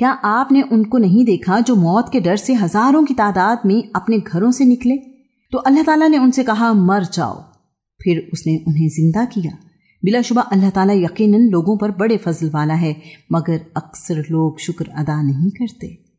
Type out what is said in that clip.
क्या आपने उनको नहीं देखा जो मौत के डर से हज़ारों की तादाद में अपने घरों से निकले? तो अल्लाह ताला ने उनसे कहा, मर जाओ। फिर उसने उन्हें ज़िंदा किया। बिलाशुबा अल्लाह ताला यकीनन लोगों पर बड़े फजल वाला है, मगर अक्सर लोग शुक्र अदा नहीं करते।